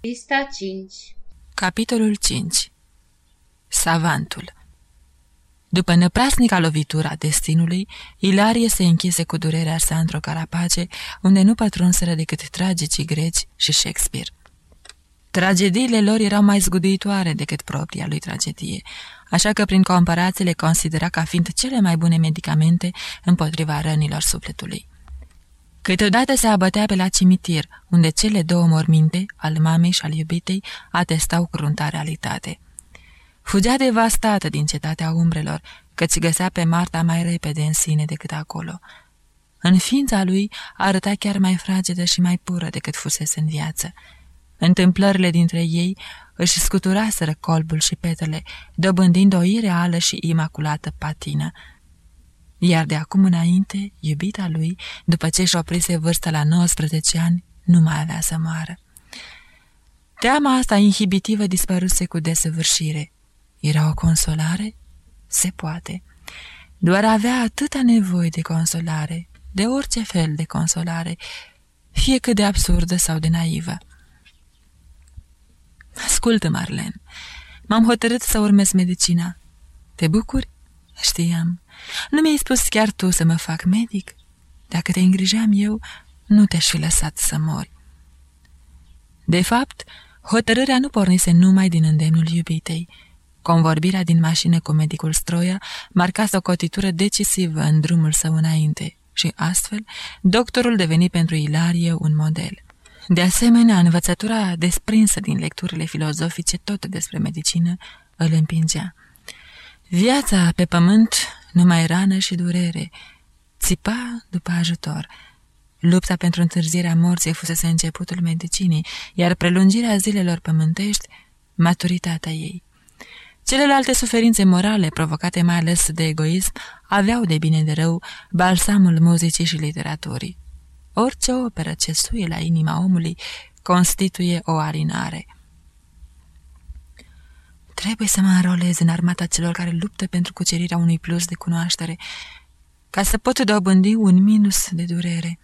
Pista 5 Capitolul 5 Savantul După năprasnica lovitura destinului, Ilarie se închise cu durerea sa într-o carapace, unde nu pătrunseră decât tragicii greci și Shakespeare. Tragediile lor erau mai zguduitoare decât propria lui tragedie, așa că prin comparație le considera ca fiind cele mai bune medicamente împotriva rănilor sufletului. Câteodată se abătea pe la cimitir, unde cele două morminte, al mamei și al iubitei, atestau crunta realitate. Fugea devastată din cetatea umbrelor, căci găsea pe Marta mai repede în sine decât acolo. În ființa lui arăta chiar mai fragedă și mai pură decât fusese în viață. Întâmplările dintre ei își scuturaseră colbul și petele, dobândind o ireală și imaculată patină, iar de acum înainte, iubita lui, după ce și oprise vârsta la 19 ani, nu mai avea să moară. Teama asta inhibitivă dispăruse cu desăvârșire. Era o consolare? Se poate. Doar avea atâta nevoie de consolare, de orice fel de consolare, fie cât de absurdă sau de naivă. Ascultă, Marlen, m-am hotărât să urmez medicina. Te bucuri? Știam. Nu mi-ai spus chiar tu să mă fac medic? Dacă te îngrijeam eu, nu te-aș fi lăsat să mori. De fapt, hotărârea nu pornise numai din îndemnul iubitei. Convorbirea din mașină cu medicul Stroia marcase o cotitură decisivă în drumul său înainte și astfel doctorul deveni pentru Ilarie un model. De asemenea, învățătura desprinsă din lecturile filozofice tot despre medicină îl împingea. Viața pe pământ numai rană și durere. Țipa după ajutor. Lupta pentru întârzierea morții fusese începutul medicinii, iar prelungirea zilelor pământești, maturitatea ei. Celelalte suferințe morale, provocate mai ales de egoism, aveau de bine de rău balsamul muzicii și literaturii. Orice operă ce suie la inima omului constituie o arinare. Trebuie să mă înrolez în armata celor care luptă pentru cucerirea unui plus de cunoaștere, ca să pot dobândi un minus de durere.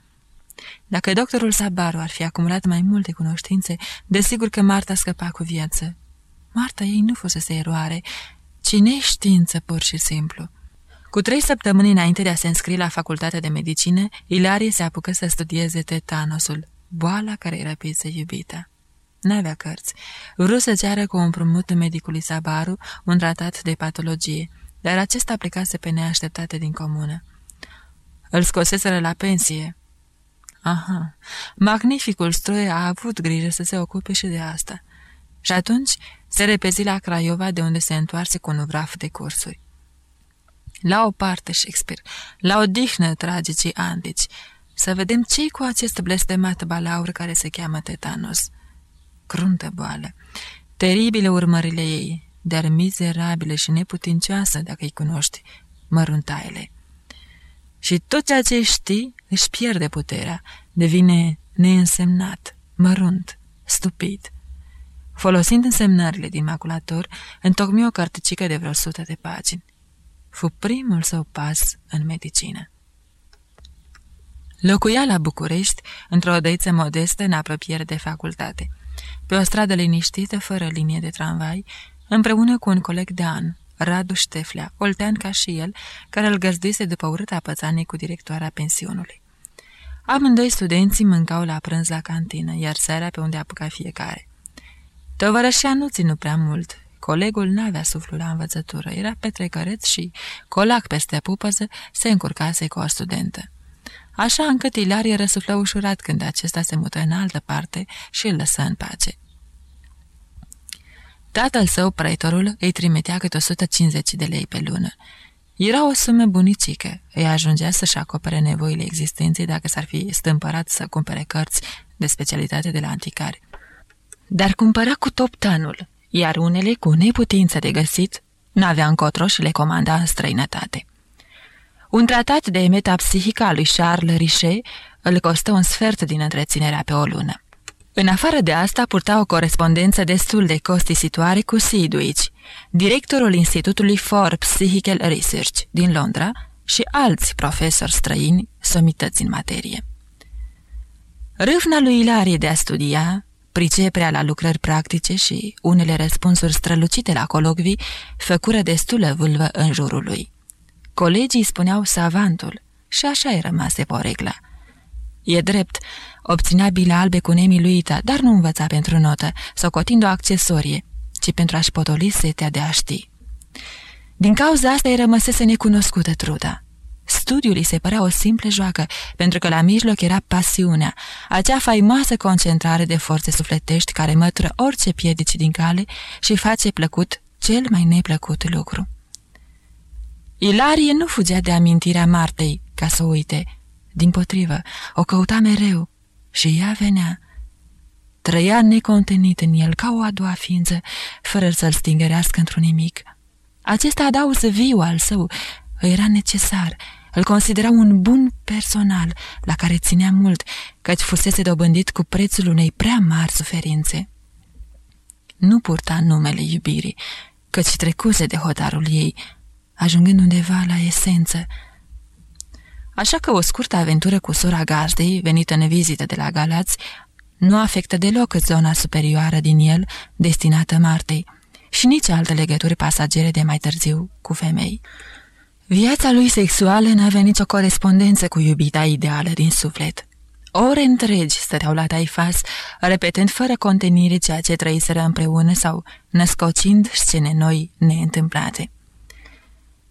Dacă doctorul Sabaru ar fi acumulat mai multe cunoștințe, desigur că Marta scăpa cu viață. Marta ei nu fusese eroare, ci neștiință pur și simplu. Cu trei săptămâni înainte de a se înscrie la facultatea de medicină, Ilarie se apucă să studieze tetanosul, boala care îi răpise iubita. N-avea cărți. Vreau să ceară cu un împrumut medicului Sabaru un tratat de patologie, dar acesta plecase pe neașteptate din comună. Îl scoseseră la pensie. Aha, magnificul stroi a avut grijă să se ocupe și de asta. Și atunci se repezi la Craiova de unde se întoarse cu un vraf de cursuri. La o parte, Shakespeare, la o dihnă tragicii antici, să vedem ce cu acest blestemat balaur care se cheamă tetanos cruntă boală. Teribile urmările ei, dar mizerabile și neputincioasă dacă îi cunoști, măruntaile. Și tot ceea ce știi își pierde puterea, devine neînsemnat, mărunt, stupid. Folosind însemnările din maculator, întocmi o carticică de vreo sută de pagini. Fu primul său pas în medicină. Locuia la București, într-o odăiță modestă în apropiere de facultate pe o stradă liniștită, fără linie de tramvai, împreună cu un coleg de an, Radu Șteflea, oltean ca și el, care îl găzduise după urâta pățanie cu directoarea pensiunului. Amândoi studenții mâncau la prânz la cantină, iar seara pe unde apuca fiecare. Tovărășea nu ținu prea mult. Colegul n-avea suflu la învățătură, era petrecăreț și, colac peste pupăză, se încurcase cu o studentă așa încât Ilarie răsuflă ușurat când acesta se mută în altă parte și îl lăsă în pace. Tatăl său, pretorul, îi trimitea câte 150 de lei pe lună. Era o sumă bunicică, îi ajungea să-și acopere nevoile existenței dacă s-ar fi stâmpărat să cumpere cărți de specialitate de la anticare. Dar cumpăra cu toptanul, iar unele cu neputință de găsit, n-avea încotro și le comanda în străinătate. Un tratat de metapsihică a lui Charles Richet îl costă un sfert din întreținerea pe o lună. În afară de asta, purta o corespondență destul de costisitoare cu Sidwich, directorul Institutului for Psychical Research din Londra și alți profesori străini somități în materie. Râvna lui Ilarie de a studia, Priceperea la lucrări practice și unele răspunsuri strălucite la colocvii făcură destulă vâlvă în jurul lui. Colegii spuneau savantul și așa e rămase porecla. E drept, obținea bile albe cu nemiluita, dar nu învăța pentru notă, sau cotind o accesorie, ci pentru a-și potoli setea de a ști. Din cauza asta îi rămăsese necunoscută truda. Studiul îi se părea o simplă joacă, pentru că la mijloc era pasiunea, acea faimoasă concentrare de forțe sufletești care mătură orice piedici din cale și face plăcut cel mai neplăcut lucru. Ilarie nu fugea de amintirea Martei ca să uite. Din potrivă, o căuta mereu și ea venea. Trăia necontenit în el ca o a doua ființă, fără să-l stingărească într-un nimic. Acesta adaus viu al său îi era necesar, îl considera un bun personal, la care ținea mult, căci fusese dobândit cu prețul unei prea mari suferințe. Nu purta numele iubirii, căci trecuse de hotarul ei, ajungând undeva la esență. Așa că o scurtă aventură cu sora gazdei, venită în vizită de la Galați, nu afectă deloc zona superioară din el, destinată Martei, și nici alte legături pasagere de mai târziu cu femei. Viața lui sexuală n-avea nicio corespondență cu iubita ideală din suflet. Ore întregi stăteau la taifas, repetând fără contenire ceea ce trăiseră împreună sau născocind scene noi neîntâmplate.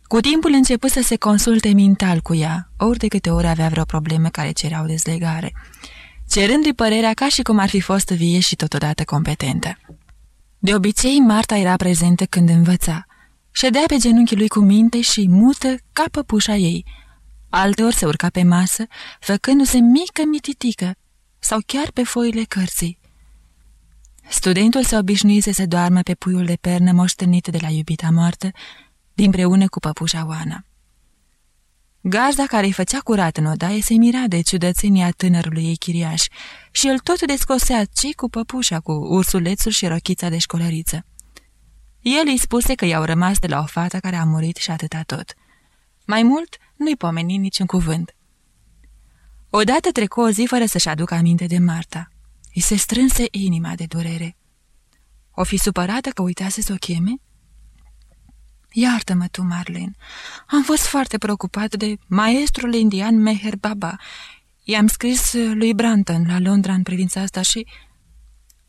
Cu timpul început să se consulte mental cu ea, ori de câte ori avea vreo problemă care cereau dezlegare, cerându-i părerea ca și cum ar fi fost vie și totodată competentă. De obicei, Marta era prezentă când învăța, Ședea pe genunchii lui cu minte și mută ca păpușa ei. Alteori se urca pe masă, făcându-se mică mititică, sau chiar pe foile cărții. Studentul se obișnuise să doarmă pe puiul de pernă moștenit de la iubita moartă, dinpreună cu păpușa Oana. Gazda care îi făcea curat în odaie se mira de ciudățenia tânărului ei chiriaș și el tot descosea ce cu păpușa, cu ursulețul și rochița de școlăriță. El îi spuse că i-au rămas de la o fată care a murit și atâta tot. Mai mult, nu-i pomeni niciun cuvânt. Odată trecu o zi fără să-și aducă aminte de Marta. I se strânse inima de durere. O fi supărată că uitase să o cheme? Iartă-mă tu, Marlene. Am fost foarte preocupat de maestrul indian Meher Baba. I-am scris lui Branton la Londra în privința asta și...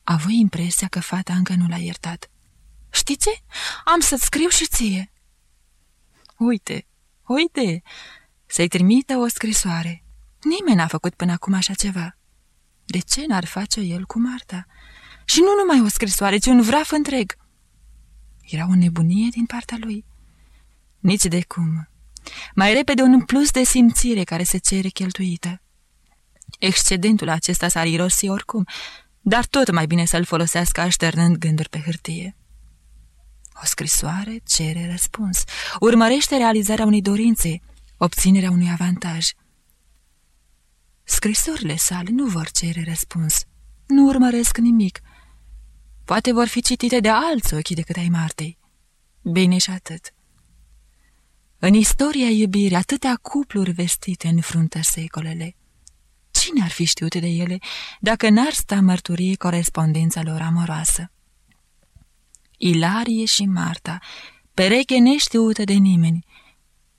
A avut impresia că fata încă nu l-a iertat. Știi ce? Am să-ți scriu și ție." Uite, uite, să-i trimită o scrisoare. Nimeni n-a făcut până acum așa ceva. De ce n-ar face el cu Marta? Și nu numai o scrisoare, ci un vraf întreg. Era o nebunie din partea lui. Nici de cum. Mai repede un plus de simțire care se cere cheltuită. Excedentul acesta s-ar irosi oricum, dar tot mai bine să-l folosească așternând gânduri pe hârtie. O scrisoare cere răspuns. Urmărește realizarea unei dorințe, obținerea unui avantaj. Scrisorile sale nu vor cere răspuns. Nu urmăresc nimic. Poate vor fi citite de alți ochi decât ai Martei. Bine și atât. În istoria iubirii, atâtea cupluri vestite în fruntă secolele. Cine ar fi știut de ele dacă n-ar sta mărturie corespondența lor amoroasă? Ilarie și Marta, pereche neștiută de nimeni.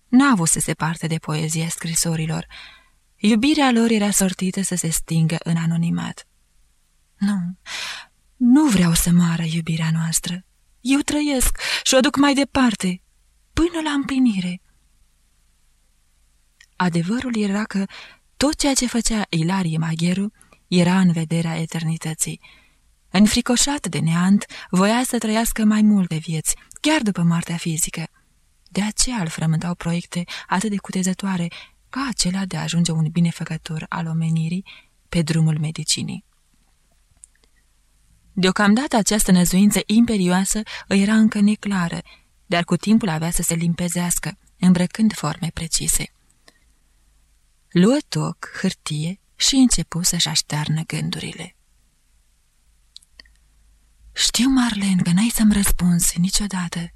N-a avut să se parte de poezia scrisorilor. Iubirea lor era sortită să se stingă în anonimat. Nu, nu vreau să moară iubirea noastră. Eu trăiesc și o duc mai departe, până la împlinire. Adevărul era că tot ceea ce făcea Ilarie Magheru era în vederea eternității. Înfricoșat de neant, voia să trăiască mai multe vieți, chiar după moartea fizică. De aceea îl frământau proiecte atât de cutezătoare ca acela de a ajunge un binefăcător al omenirii pe drumul medicinii. Deocamdată această năzuință imperioasă îi era încă neclară, dar cu timpul avea să se limpezească, îmbrăcând forme precise. Luă toc, hârtie și începu să-și aștearnă gândurile. Știu, Marlen, că n-ai să-mi răspunzi niciodată.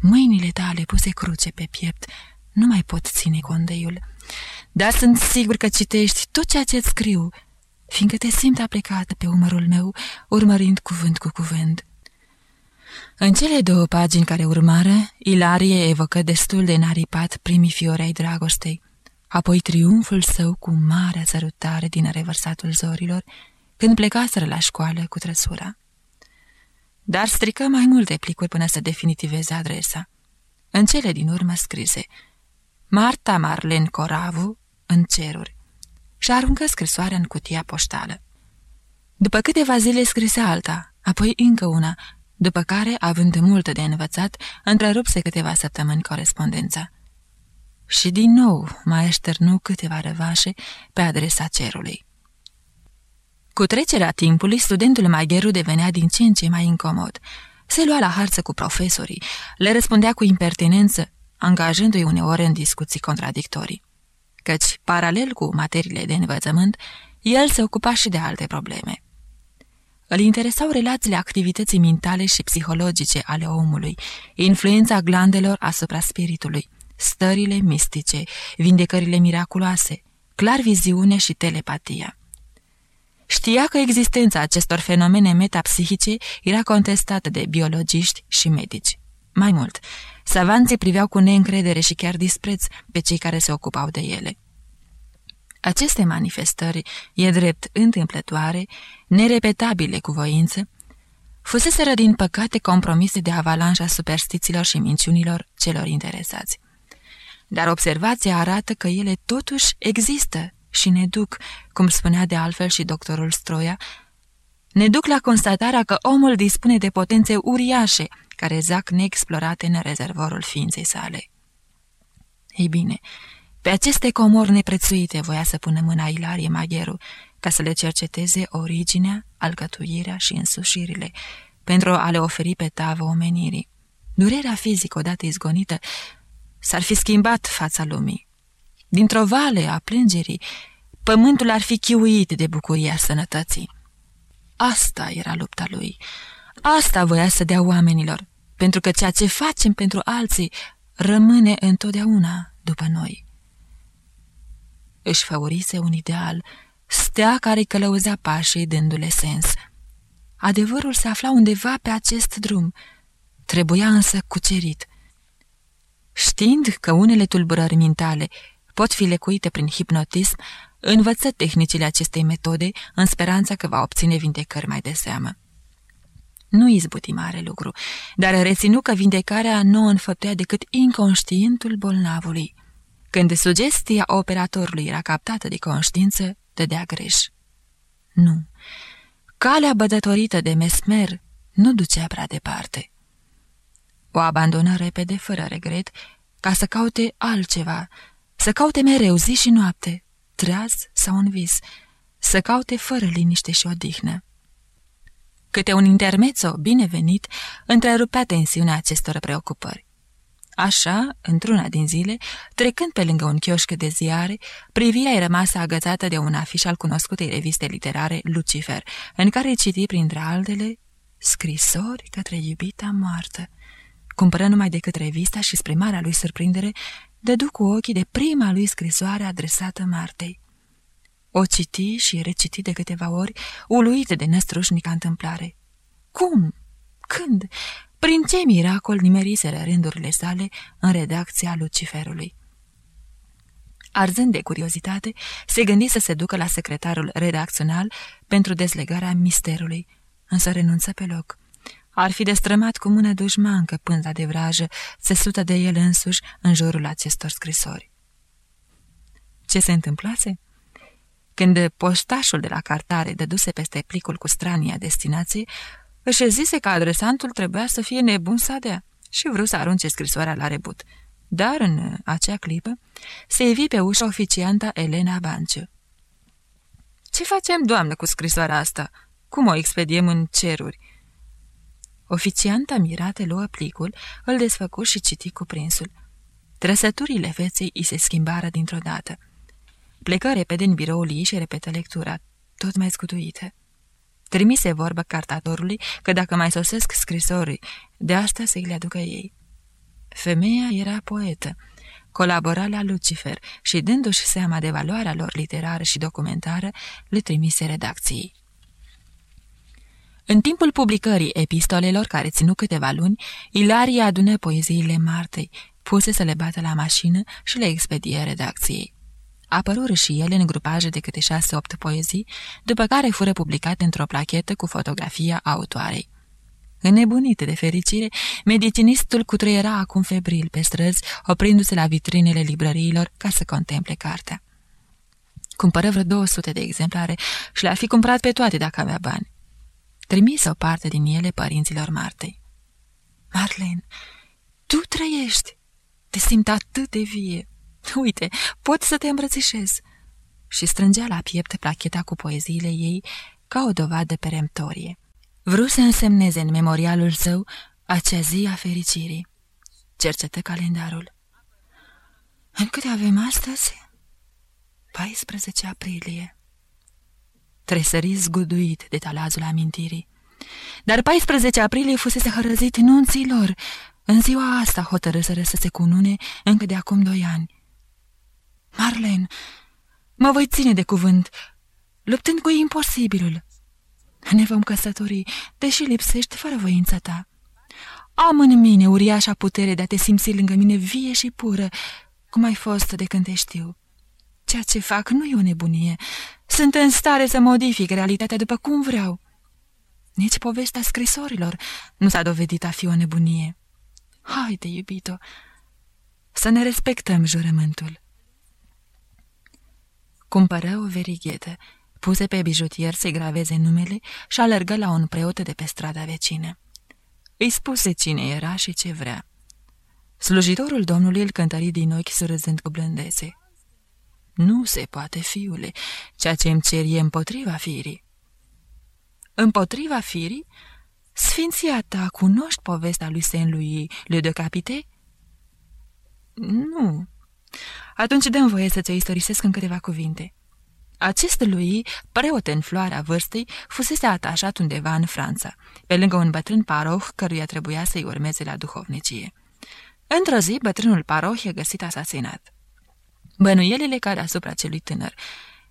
Mâinile tale puse cruce pe piept nu mai pot ține condeiul, dar sunt sigur că citești tot ceea ce-ți scriu fiindcă te simt aplicată pe umărul meu, urmărind cuvânt cu cuvânt. În cele două pagini care urmară, Ilarie evocă destul de naripat primii fiori ai dragostei, apoi triumful său cu marea sărutare din revărsatul zorilor, când plecaseră la școală cu trăsura. Dar strică mai multe plicuri până să definitiveze adresa. În cele din urmă scrise Marta Marlen Coravu, în ceruri, și aruncă scrisoarea în cutia poștală. După câteva zile scrise alta, apoi încă una, după care, având multe de învățat, întrerupse câteva săptămâni corespondența. Și din nou mai așternu câteva răvașe pe adresa cerului. Cu trecerea timpului, studentul Magheru devenea din ce în ce mai incomod. Se lua la harță cu profesorii, le răspundea cu impertinență, angajându-i uneori în discuții contradictorii. Căci, paralel cu materiile de învățământ, el se ocupa și de alte probleme. Îl interesau relațiile activității mentale și psihologice ale omului, influența glandelor asupra spiritului, stările mistice, vindecările miraculoase, clar viziunea și telepatia. Știa că existența acestor fenomene metapsihice era contestată de biologiști și medici. Mai mult, savanții priveau cu neîncredere și chiar dispreț pe cei care se ocupau de ele. Aceste manifestări, e drept întâmplătoare, nerepetabile cu voință, fuseseră din păcate compromise de avalanșa superstițiilor și minciunilor celor interesați. Dar observația arată că ele totuși există și ne duc, cum spunea de altfel și doctorul Stroia, ne duc la constatarea că omul dispune de potențe uriașe care zac neexplorate în rezervorul ființei sale. Ei bine, pe aceste comori neprețuite voia să pună mâna Ilarie Magheru ca să le cerceteze originea, alcătuirea și însușirile, pentru a le oferi pe tavă omenirii. Durerea fizică odată izgonită s-ar fi schimbat fața lumii. Dintr-o vale a plângerii, pământul ar fi chiuit de bucuria sănătății. Asta era lupta lui. Asta voia să dea oamenilor, pentru că ceea ce facem pentru alții rămâne întotdeauna după noi. Își favorise un ideal, stea care călăuzea pașii dându-le sens. Adevărul se afla undeva pe acest drum, trebuia însă cucerit. Știind că unele tulburări mentale pot fi lecuite prin hipnotism, învăță tehnicile acestei metode în speranța că va obține vindecări mai de seamă. Nu izbuti mare lucru, dar reținu că vindecarea nu înfăptuia decât inconștientul bolnavului. Când sugestia operatorului era captată de conștiință, dădea greș. Nu. Calea bădătorită de mesmer nu ducea prea departe. O abandonă repede, fără regret, ca să caute altceva, să caute mereu zi și noapte, treaz sau în vis, să caute fără liniște și odihnă. Câte un intermezzo binevenit întrerupea tensiunea acestor preocupări. Așa, într-una din zile, trecând pe lângă un chioșc de ziare, privirea i rămasă agățată de un afiș al cunoscutei reviste literare Lucifer, în care citi, printre altele, scrisori către iubita moartă. Cumpără numai decât revista și, spre marea lui surprindere, dădu cu ochii de prima lui scrisoare adresată Martei. O citi și reciti de câteva ori, uluit de năstrușnica întâmplare. Cum? Când? Prin ce miracol nimeriseră rândurile sale în redacția Luciferului? Arzând de curiozitate, se gândi să se ducă la secretarul redacțional pentru dezlegarea misterului, însă renunță pe loc. Ar fi destrămat cu mână dușmancă pânza de vrajă, țesută de el însuși în jurul acestor scrisori. Ce se întâmplase? Când poștașul de la cartare dăduse peste plicul cu strania destinației, își zise că adresantul trebuia să fie nebun să dea și vrut să arunce scrisoarea la rebut. Dar în acea clipă se evi pe ușa oficianta Elena Banciu. Ce facem, doamnă, cu scrisoarea asta? Cum o expediem în ceruri?" Oficianta mirate luă plicul, îl desfăcu și citi cuprinsul. Trăsăturile feței îi se schimbară dintr-o dată. Plecă repede în biroul ei și repetă lectura, tot mai scutuită. Trimise vorbă cartatorului că dacă mai sosesc scrisorii, de asta să-i le aducă ei. Femeia era poetă. colabora la Lucifer și, dându-și seama de valoarea lor literară și documentară, le trimise redacției. În timpul publicării epistolelor, care ținu câteva luni, Ilarie adună poeziile Martei, puse să le bată la mașină și le expedie redacției. Apărură și ele în grupaje de câte șase-opt poezii, după care fură publicate într-o plachetă cu fotografia autoarei. Înnebunite de fericire, medicinistul cutreiera acum febril pe străzi, oprindu-se la vitrinele librăriilor ca să contemple cartea. Cumpără vreo 200 de exemplare și le-ar fi cumpărat pe toate dacă avea bani. Trimise o parte din ele părinților Martei. Marlene, tu trăiești! Te simt atât de vie! Uite, pot să te îmbrățișez!" Și strângea la piept placheta cu poeziile ei ca o dovadă peremptorie. Vreau să însemneze în memorialul său acea zi a fericirii. Cercetă calendarul. În câte avem astăzi? 14 aprilie. Tresări zguduit de talazul amintirii. Dar 14 aprilie fusese hărăzit nunții lor. În ziua asta hotărâsără să se cunune încă de acum doi ani. Marlen, mă voi ține de cuvânt, luptând cu imposibilul. Ne vom căsători, deși lipsești fără voința ta. Am în mine uriașa putere de a te simți lângă mine vie și pură, cum ai fost de când te știu. Ceea ce fac nu e o nebunie. Sunt în stare să modific realitatea după cum vreau. Nici povestea scrisorilor nu s-a dovedit a fi o nebunie. Haide, iubito, să ne respectăm jurământul. Cumpără o verighetă, puse pe bijutier să-i graveze numele și alergă la un preot de pe strada vecină. Îi spuse cine era și ce vrea. Slujitorul domnului îl cântări din ochi surâzând cu blândețe. Nu se poate, fiule, ceea ce îmi cer e împotriva firii. Împotriva firii? Sfinția ta, cunoști povestea lui Saint-Louis, le de capite? Nu. Atunci dăm voie să-ți istorisesc în câteva cuvinte. Acest lui, preot în floarea vârstei, fusese atașat undeva în Franța, pe lângă un bătrân paroh căruia trebuia să-i urmeze la duhovnicie. Într-o zi, bătrânul paroh e găsit asasinat. Bănuielile care asupra celui tânăr.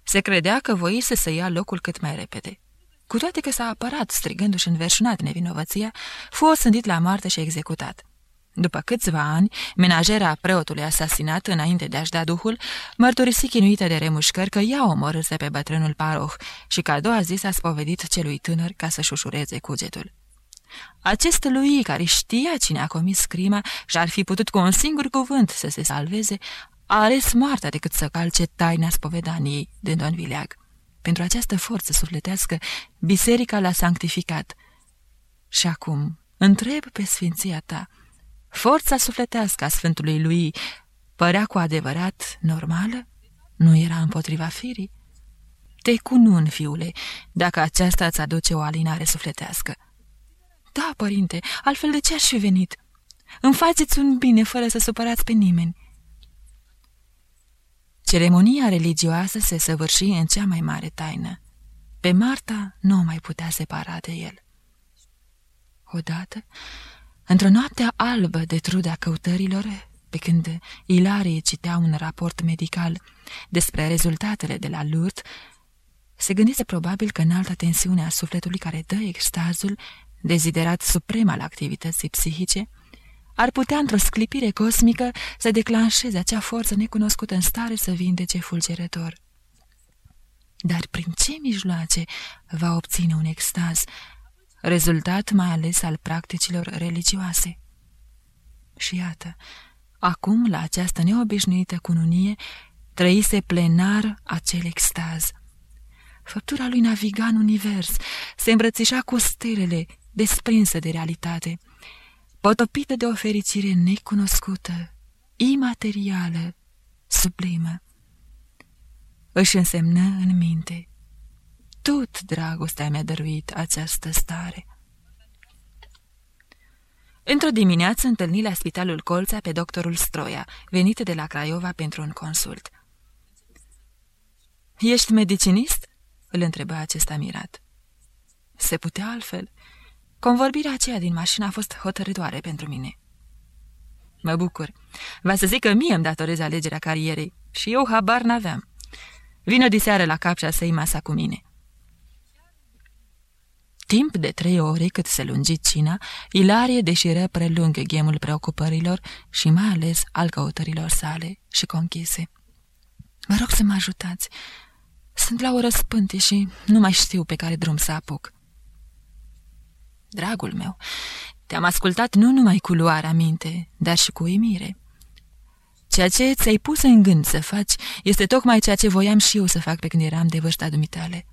Se credea că voise să ia locul cât mai repede. Cu toate că s-a apărat, strigându-și înverșunat nevinovăția, fu osândit la moarte și executat. După câțiva ani, menajera preotului asasinat, înainte de a-și da duhul, mărturisi chinuită de remușcări că ea omorâse pe bătrânul paroh și că a doua zi s-a spovedit celui tânăr ca să-și ușureze cugetul. Acest lui, care știa cine a comis crima și ar fi putut cu un singur cuvânt să se salveze, a ales moartea decât să calce taina spovedaniei de Don Vileag. Pentru această forță sufletească, biserica l-a sanctificat. Și acum, întreb pe sfinția ta, Forța sufletească a Sfântului lui părea cu adevărat normală? Nu era împotriva firii? Te cunun, fiule, dacă aceasta îți aduce o alinare sufletească. Da, părinte, altfel de ce aș fi venit? Îmi faceți un bine fără să supărați pe nimeni. Ceremonia religioasă se săvârși în cea mai mare taină. Pe Marta nu o mai putea separa de el. Odată, Într-o noapte albă de truda căutărilor, pe când Ilarie citea un raport medical despre rezultatele de la Lourdes, se gândise probabil că înalta tensiune a sufletului care dă extazul, deziderat suprem al activității psihice, ar putea într-o sclipire cosmică să declanșeze acea forță necunoscută în stare să vindece fulgerător. Dar prin ce mijloace va obține un extaz rezultat mai ales al practicilor religioase. Și iată, acum, la această neobișnuită cununie, trăise plenar acel extaz. Făptura lui naviga în univers, se îmbrățișa cu stelele, desprinsă de realitate, potopită de o fericire necunoscută, imaterială, sublimă. Își însemnă în minte tot dragostea mi-a dăruit această stare. Într-o dimineață întâlni la spitalul Colța pe doctorul Stroia, venit de la Craiova pentru un consult. Ești medicinist?" îl întreba acesta mirat. Se putea altfel. Convorbirea aceea din mașină a fost hotărătoare pentru mine. Mă bucur. Va să zic că mie îmi datorez alegerea carierei și eu habar n-aveam. Vină diseară la capșa să-i masa cu mine. Timp de trei ore cât se lungi cina, Ilarie deșiră prelung ghemul preocupărilor și mai ales al căutărilor sale și conchise. Vă rog să mă ajutați. Sunt la o răspânte și nu mai știu pe care drum să apuc. Dragul meu, te-am ascultat nu numai cu luarea minte, dar și cu uimire. Ceea ce ți-ai pus în gând să faci este tocmai ceea ce voiam și eu să fac pe când eram de vârsta dumitale.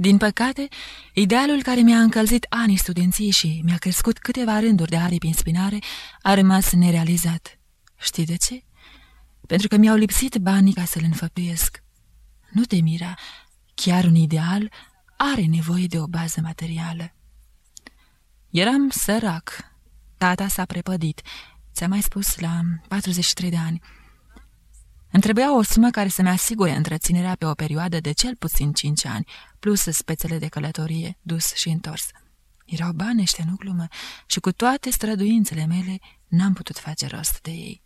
Din păcate, idealul care mi-a încălzit anii studenției și mi-a crescut câteva rânduri de aripi în spinare a rămas nerealizat. Știi de ce? Pentru că mi-au lipsit banii ca să-l înfăptuiesc. Nu te mira, chiar un ideal are nevoie de o bază materială. Eram sărac. Tata s-a prepădit. Ți-am mai spus la 43 de ani. Îmi trebuia o sumă care să-mi asigure întreținerea pe o perioadă de cel puțin 5 ani, plus spețele de călătorie, dus și întors. Erau bani ăștia, nu glumă, și cu toate străduințele mele n-am putut face rost de ei.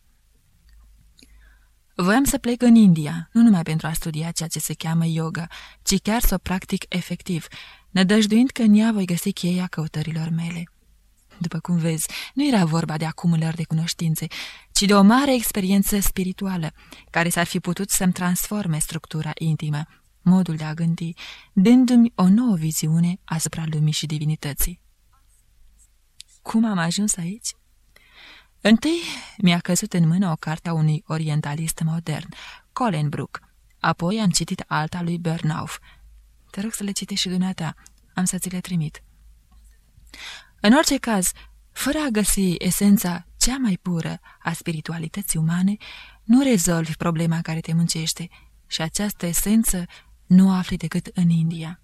Voiam să plec în India, nu numai pentru a studia ceea ce se cheamă yoga, ci chiar să o practic efectiv, nădăjduind că în ea voi găsi cheia căutărilor mele. După cum vezi, nu era vorba de acumulări de cunoștințe, ci de o mare experiență spirituală, care s-ar fi putut să-mi transforme structura intimă, modul de a gândi, dându-mi o nouă viziune asupra lumii și divinității. Cum am ajuns aici? Întâi mi-a căzut în mână o carte a unui orientalist modern, Colin Brook. Apoi am citit alta lui Bernauf. Te rog să le citești și dumneata. Am să ți le trimit. În orice caz, fără a găsi esența cea mai pură a spiritualității umane, nu rezolvi problema care te muncește și această esență nu o afli decât în India.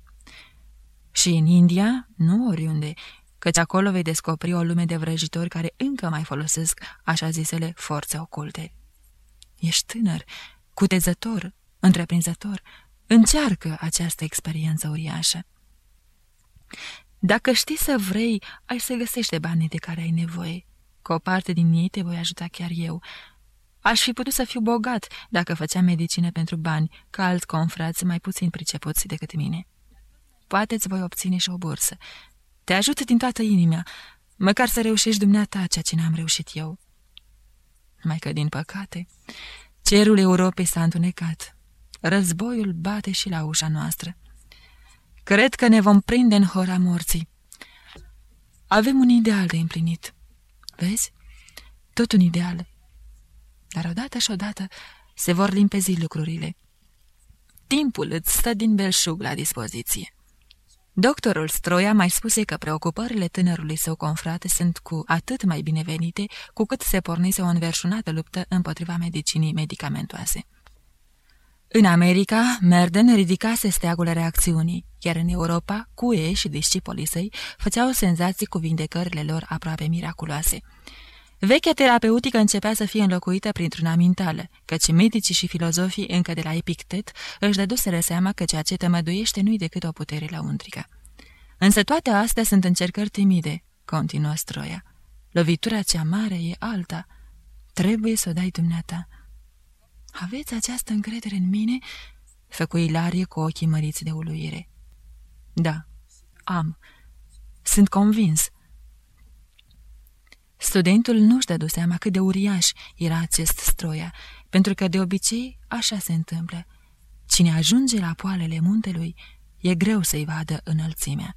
Și în India, nu oriunde, căci acolo vei descoperi o lume de vrăjitori care încă mai folosesc așa zisele forțe oculte. Ești tânăr, cutezător, întreprinzător, încearcă această experiență uriașă. Dacă știi să vrei, ai să găsești banii de care ai nevoie. Cu o parte din ei te voi ajuta chiar eu. Aș fi putut să fiu bogat dacă făceam medicină pentru bani, ca alți confrați mai puțin pricepuți decât mine. Poate îți voi obține și o bursă. Te ajut din toată inima, măcar să reușești dumneata ceea ce n-am reușit eu. Mai că, din păcate, cerul Europei s-a întunecat. Războiul bate și la ușa noastră. Cred că ne vom prinde în hora morții. Avem un ideal de împlinit. Vezi? Tot un ideal. Dar odată și odată se vor limpezi lucrurile. Timpul îți stă din belșug la dispoziție. Doctorul Stroia mai spuse că preocupările tânărului său confrate sunt cu atât mai binevenite cu cât se pornise o înverșunată luptă împotriva medicinii medicamentoase. În America, Merden ridicase steagul reacțiunii, iar în Europa, Cue și discipolii săi făceau senzații cu vindecările lor aproape miraculoase. Vechea terapeutică începea să fie înlocuită printr-un amintală, căci medicii și filozofii încă de la Epictet își dăduseră seama că ceea ce tămăduiește nu-i decât o putere lăuntrică. Însă toate astea sunt încercări timide, continuă Stroia. Lovitura cea mare e alta. Trebuie să o dai dumneata. Aveți această încredere în mine?" făcu Ilarie cu ochii măriți de uluire. Da, am. Sunt convins." Studentul nu-și dădu seama cât de uriaș era acest stroia, pentru că de obicei așa se întâmplă. Cine ajunge la poalele muntelui, e greu să-i vadă înălțimea.